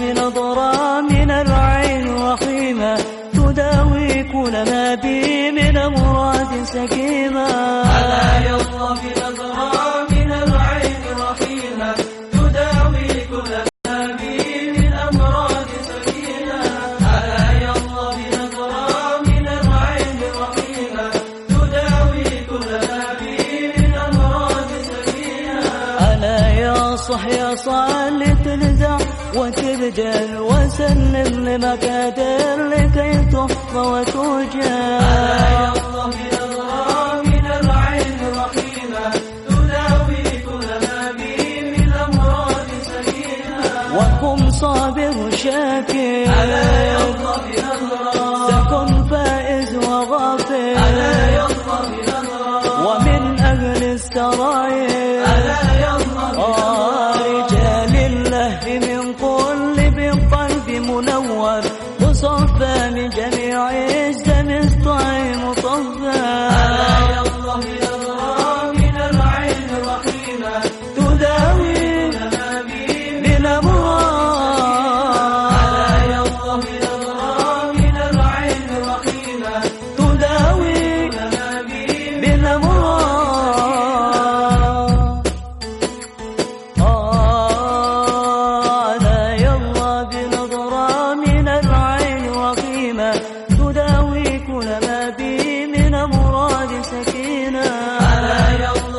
يلا صح يا صالح تلزع وتبجل وسلم لمكادر لكي تحفى وتوجل ألا يلا بنظرة من العين رحيمة من أمراض سكينة وكن صابر شاكر ألا يلا بنظرة تكن فائز وغافر. ألا يلا بنظرة ومن أهل السراير بقلب منور مصفى من جميع الدم الطعم مطفى ألا من العين تداوي ألا من العين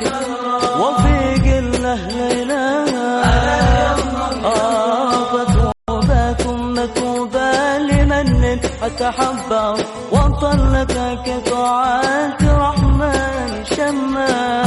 بنظرة وفي قله ليلاها آه فتوبة ثم توبة لمن أتحبه. وطلتك طاعات رحمن شما.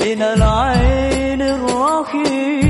من العين الرحيم